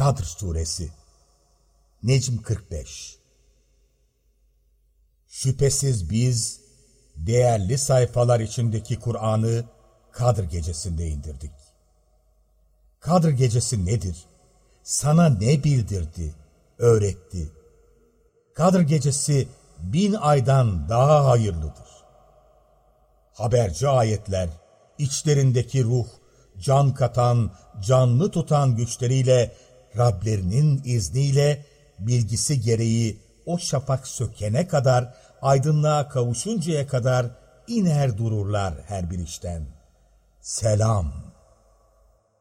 Kadr Suresi Necm 45 Şüphesiz biz değerli sayfalar içindeki Kur'an'ı Kadr gecesinde indirdik. Kadr gecesi nedir? Sana ne bildirdi, öğretti? Kadr gecesi bin aydan daha hayırlıdır. Haberci ayetler, içlerindeki ruh, can katan, canlı tutan güçleriyle, Rablerinin izniyle, bilgisi gereği o şafak sökene kadar, aydınlığa kavuşuncaya kadar iner dururlar her bir işten. Selam.